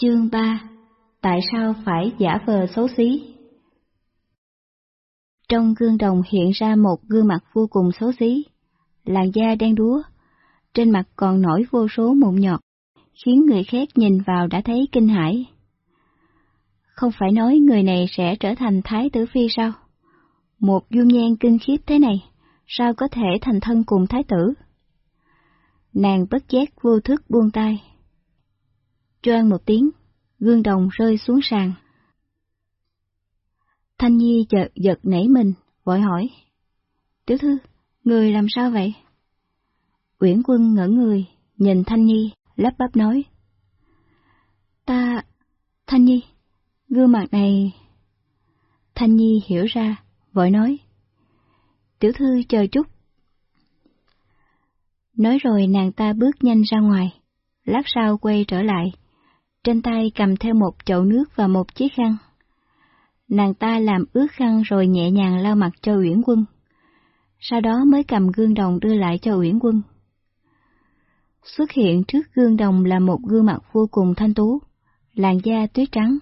Chương 3 Tại sao phải giả vờ xấu xí? Trong gương đồng hiện ra một gương mặt vô cùng xấu xí, làn da đen đúa, trên mặt còn nổi vô số mụn nhọt, khiến người khác nhìn vào đã thấy kinh hãi. Không phải nói người này sẽ trở thành thái tử phi sao? Một dung nhan kinh khiếp thế này, sao có thể thành thân cùng thái tử? Nàng bất giác vô thức buông tay choang một tiếng, gương đồng rơi xuống sàn. Thanh Nhi chợt giật nảy mình, vội hỏi. Tiểu thư, người làm sao vậy? Uyển quân ngỡ người, nhìn Thanh Nhi, lắp bắp nói. Ta... Thanh Nhi, gương mặt này... Thanh Nhi hiểu ra, vội nói. Tiểu thư chờ chút. Nói rồi nàng ta bước nhanh ra ngoài, lát sau quay trở lại, trên tay cầm theo một chậu nước và một chiếc khăn. Nàng ta làm ướt khăn rồi nhẹ nhàng lau mặt cho Uyển Quân. Sau đó mới cầm gương đồng đưa lại cho Uyển Quân. Xuất hiện trước gương đồng là một gương mặt vô cùng thanh tú, làn da tuyết trắng,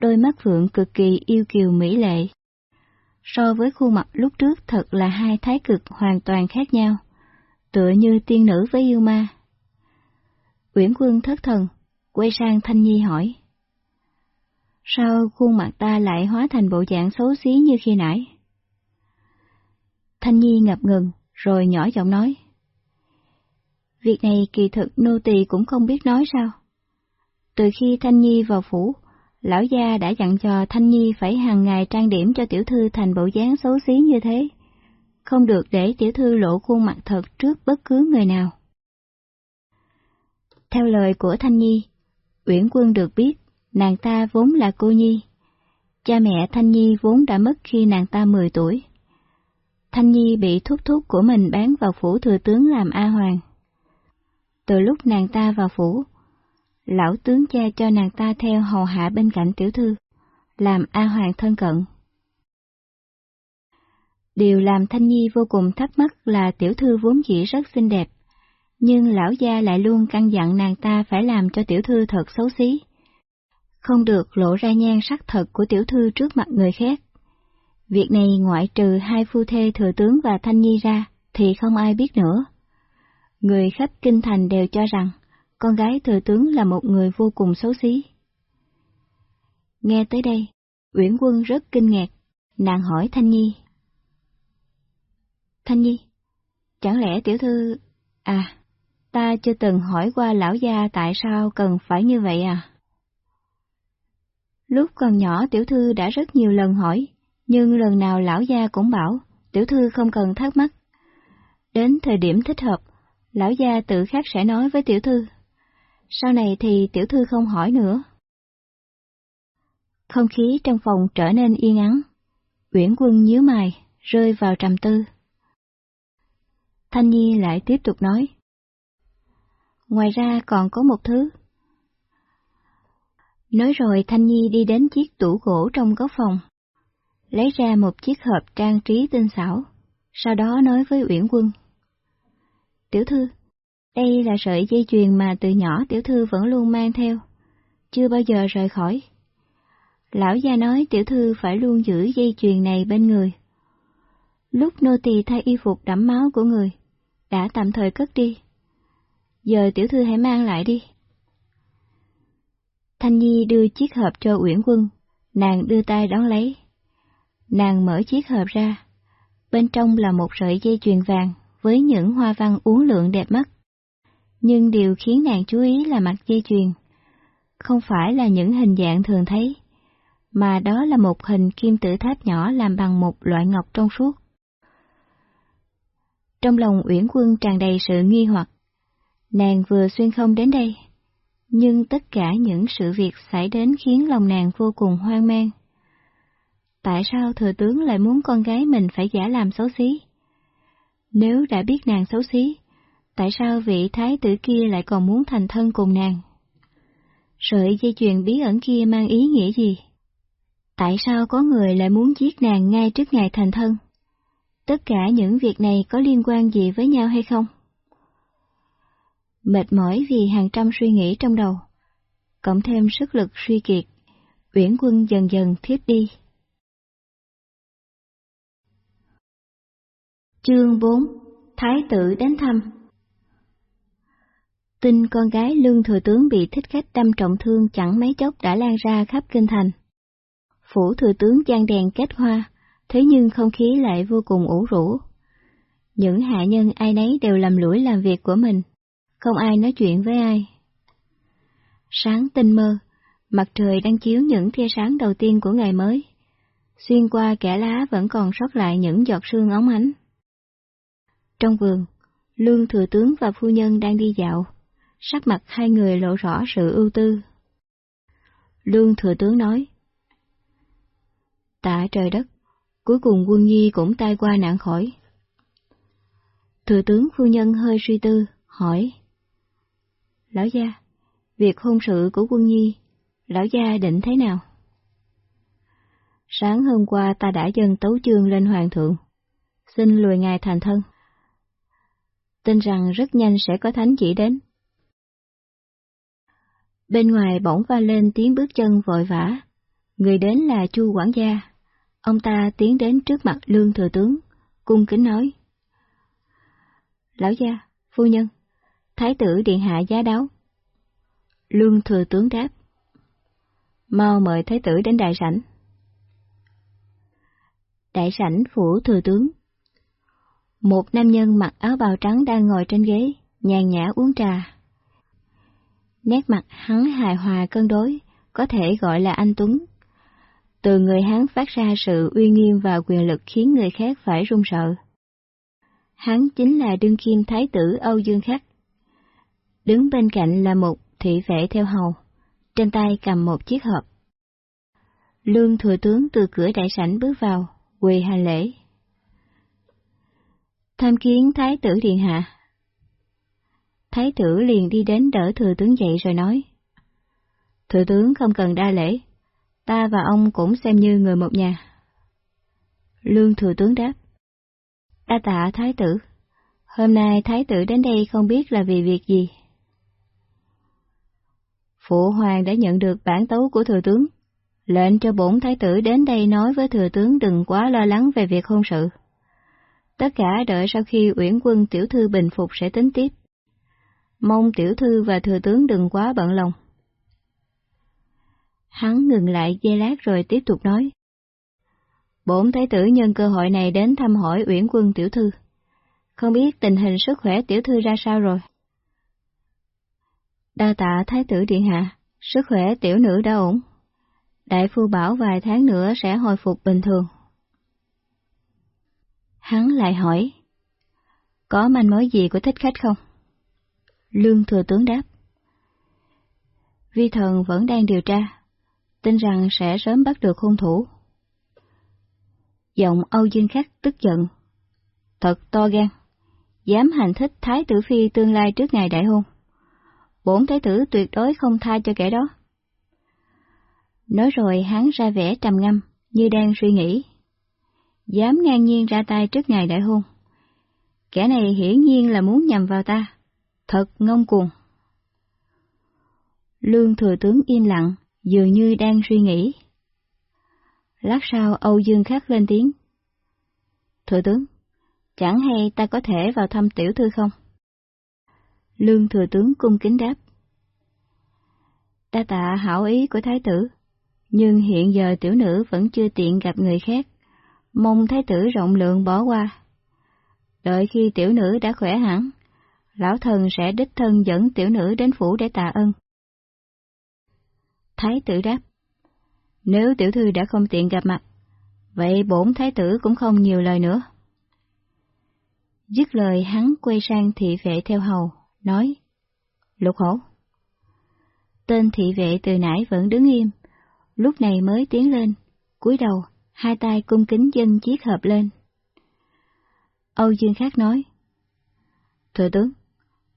đôi mắt phượng cực kỳ yêu kiều mỹ lệ. So với khuôn mặt lúc trước thật là hai thái cực hoàn toàn khác nhau, tựa như tiên nữ với yêu ma. Uyển Quân thất thần, quay sang Thanh Nhi hỏi. Sao khuôn mặt ta lại hóa thành bộ dạng xấu xí như khi nãy? Thanh Nhi ngập ngừng, rồi nhỏ giọng nói. Việc này kỳ thực nô tỳ cũng không biết nói sao. Từ khi Thanh Nhi vào phủ, lão gia đã dặn cho Thanh Nhi phải hàng ngày trang điểm cho tiểu thư thành bộ dáng xấu xí như thế, không được để tiểu thư lộ khuôn mặt thật trước bất cứ người nào. Theo lời của Thanh Nhi, Uyển Quân được biết, nàng ta vốn là cô nhi. Cha mẹ Thanh Nhi vốn đã mất khi nàng ta 10 tuổi. Thanh Nhi bị thúc thúc của mình bán vào phủ thừa tướng làm A Hoàng. Từ lúc nàng ta vào phủ, lão tướng cha cho nàng ta theo hầu hạ bên cạnh tiểu thư, làm A Hoàng thân cận. Điều làm Thanh Nhi vô cùng thắc mắc là tiểu thư vốn dĩ rất xinh đẹp, nhưng lão gia lại luôn căn dặn nàng ta phải làm cho tiểu thư thật xấu xí. Không được lộ ra nhan sắc thật của tiểu thư trước mặt người khác. Việc này ngoại trừ hai phu thê thừa tướng và Thanh Nhi ra, thì không ai biết nữa. Người khách kinh thành đều cho rằng, con gái thừa tướng là một người vô cùng xấu xí. Nghe tới đây, Uyển Quân rất kinh ngạc, nàng hỏi Thanh Nhi. Thanh Nhi, chẳng lẽ tiểu thư... À, ta chưa từng hỏi qua lão gia tại sao cần phải như vậy à? Lúc còn nhỏ tiểu thư đã rất nhiều lần hỏi, nhưng lần nào lão gia cũng bảo tiểu thư không cần thắc mắc. Đến thời điểm thích hợp, lão gia tự khắc sẽ nói với tiểu thư. Sau này thì tiểu thư không hỏi nữa. Không khí trong phòng trở nên yên ắng. Uyển quân nhíu mày, rơi vào trầm tư. Thanh Nhi lại tiếp tục nói. Ngoài ra còn có một thứ. Nói rồi Thanh Nhi đi đến chiếc tủ gỗ trong góc phòng, lấy ra một chiếc hộp trang trí tinh xảo, sau đó nói với Uyển Quân. Tiểu thư, đây là sợi dây chuyền mà từ nhỏ tiểu thư vẫn luôn mang theo, chưa bao giờ rời khỏi. Lão gia nói tiểu thư phải luôn giữ dây chuyền này bên người. Lúc nô tỳ thay y phục đẫm máu của người, đã tạm thời cất đi. Giờ tiểu thư hãy mang lại đi. Thanh Nhi đưa chiếc hộp cho Uyển Quân, nàng đưa tay đón lấy. Nàng mở chiếc hộp ra, bên trong là một sợi dây chuyền vàng với những hoa văn uốn lượn đẹp mắt. Nhưng điều khiến nàng chú ý là mặt dây chuyền, không phải là những hình dạng thường thấy, mà đó là một hình kim tự tháp nhỏ làm bằng một loại ngọc trong suốt. Trong lòng Uyển Quân tràn đầy sự nghi hoặc, nàng vừa xuyên không đến đây, nhưng tất cả những sự việc xảy đến khiến lòng nàng vô cùng hoang mang. Tại sao thừa tướng lại muốn con gái mình phải giả làm xấu xí? Nếu đã biết nàng xấu xí, tại sao vị thái tử kia lại còn muốn thành thân cùng nàng? Sợi dây chuyền bí ẩn kia mang ý nghĩa gì? Tại sao có người lại muốn giết nàng ngay trước ngày thành thân? Tất cả những việc này có liên quan gì với nhau hay không? Mệt mỏi vì hàng trăm suy nghĩ trong đầu. cộng thêm sức lực suy kiệt, Uyển Quân dần dần thiếp đi. Chương 4 Thái tử đến thăm Tin con gái lương thừa tướng bị thích khách đâm trọng thương chẳng mấy chốc đã lan ra khắp kinh thành. Phủ thừa tướng gian đèn kết hoa, thế nhưng không khí lại vô cùng ủ rũ. Những hạ nhân ai nấy đều làm lũi làm việc của mình, không ai nói chuyện với ai. Sáng tinh mơ, mặt trời đang chiếu những tia sáng đầu tiên của ngày mới. Xuyên qua kẻ lá vẫn còn sót lại những giọt sương óng ánh. Trong vườn, Lương Thừa Tướng và Phu Nhân đang đi dạo, sắc mặt hai người lộ rõ sự ưu tư. Lương Thừa Tướng nói, Tạ trời đất, cuối cùng quân nhi cũng tai qua nạn khỏi. Thừa tướng phu nhân hơi suy tư, hỏi. Lão gia, việc hôn sự của quân nhi, lão gia định thế nào? Sáng hôm qua ta đã dâng tấu chương lên hoàng thượng, xin lùi ngài thành thân. Tin rằng rất nhanh sẽ có thánh chỉ đến. Bên ngoài bỗng va lên tiếng bước chân vội vã, người đến là Chu quản gia. Ông ta tiến đến trước mặt lương thừa tướng, cung kính nói. Lão gia, phu nhân, thái tử điện hạ giá đáo. Lương thừa tướng đáp. Mau mời thái tử đến đại sảnh. Đại sảnh phủ thừa tướng. Một nam nhân mặc áo bào trắng đang ngồi trên ghế, nhàn nhã uống trà. Nét mặt hắn hài hòa cân đối, có thể gọi là anh Tuấn. Từ người hắn phát ra sự uy nghiêm và quyền lực khiến người khác phải run sợ. Hắn chính là đương kim thái tử Âu Dương Khắc. Đứng bên cạnh là một thị vệ theo hầu, trên tay cầm một chiếc hộp. Lương thừa tướng từ cửa đại sảnh bước vào, quỳ hành lễ. Tham kiến thái tử điện hạ. Thái tử liền đi đến đỡ thừa tướng dậy rồi nói. Thừa tướng không cần đa lễ, ta và ông cũng xem như người một nhà. Lương thừa tướng đáp. Đa tạ thái tử. Hôm nay thái tử đến đây không biết là vì việc gì. Phụ hoàng đã nhận được bản tấu của thừa tướng, lệnh cho bổn thái tử đến đây nói với thừa tướng đừng quá lo lắng về việc hôn sự. Tất cả đợi sau khi uyển quân tiểu thư bình phục sẽ tính tiếp. Mong tiểu thư và thừa tướng đừng quá bận lòng. Hắn ngừng lại giây lát rồi tiếp tục nói. Bổn thái tử nhân cơ hội này đến thăm hỏi uyển quân tiểu thư. Không biết tình hình sức khỏe tiểu thư ra sao rồi? Đa tạ thái tử điện hạ, sức khỏe tiểu nữ đã ổn. Đại phu bảo vài tháng nữa sẽ hồi phục bình thường. Hắn lại hỏi, có manh mối gì của thích khách không? Lương thừa tướng đáp, vi thần vẫn đang điều tra, tin rằng sẽ sớm bắt được hung thủ. Giọng Âu Dương Khắc tức giận, thật to gan, dám hành thích Thái tử Phi tương lai trước ngày đại hôn bổn thái tử tuyệt đối không tha cho kẻ đó. Nói rồi hắn ra vẻ trầm ngâm, như đang suy nghĩ. Dám ngang nhiên ra tay trước ngày đại hôn. Kẻ này hiển nhiên là muốn nhầm vào ta. Thật ngông cuồng. Lương thừa tướng im lặng, dường như đang suy nghĩ. Lát sau Âu Dương khắc lên tiếng. Thừa tướng, chẳng hay ta có thể vào thăm tiểu thư không? Lương thừa tướng cung kính đáp. Đa tạ hảo ý của thái tử, nhưng hiện giờ tiểu nữ vẫn chưa tiện gặp người khác, mong thái tử rộng lượng bỏ qua. Đợi khi tiểu nữ đã khỏe hẳn, lão thần sẽ đích thân dẫn tiểu nữ đến phủ để tạ ơn. Thái tử đáp, nếu tiểu thư đã không tiện gặp mặt, vậy bổn thái tử cũng không nhiều lời nữa. Dứt lời hắn quay sang thị vệ theo hầu, nói, Lục hổ. Tên thị vệ từ nãy vẫn đứng im, lúc này mới tiến lên, cúi đầu, hai tay cung kính dân chiếc hộp lên. Âu Dương Khắc nói, Thưa tướng,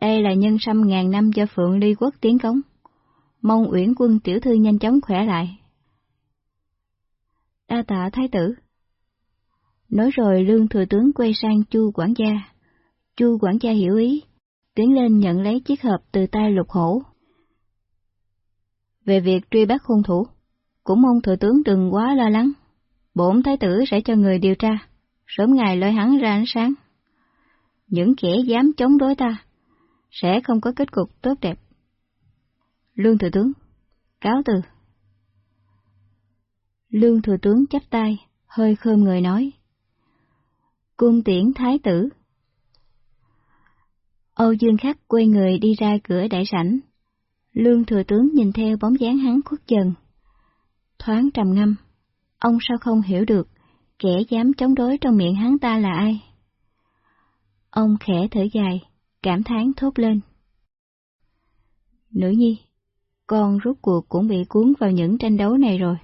đây là nhân sâm ngàn năm do Phượng Ly Quốc tiến cống, mong uyển quân tiểu thư nhanh chóng khỏe lại. Đa tạ thái tử. Nói rồi lương thừa tướng quay sang chu quản gia. Chu quản gia hiểu ý, tiến lên nhận lấy chiếc hộp từ tay lục hổ. Về việc truy bắt hung thủ, cũng mong thừa tướng đừng quá lo lắng. Bổn thái tử sẽ cho người điều tra, sớm ngày lôi hắn ra ánh sáng. Những kẻ dám chống đối ta sẽ không có kết cục tốt đẹp. Lương thừa tướng, cáo từ. Lương thừa tướng chắp tay, hơi khơm người nói. Cung tiễn thái tử. Âu Dương Khắc quay người đi ra cửa đại sảnh. Lương thừa tướng nhìn theo bóng dáng hắn khuất dần. Thoáng trầm ngâm, ông sao không hiểu được kẻ dám chống đối trong miệng hắn ta là ai. Ông khẽ thở dài, cảm thán thốt lên. Nữ nhi, con rút cuộc cũng bị cuốn vào những tranh đấu này rồi.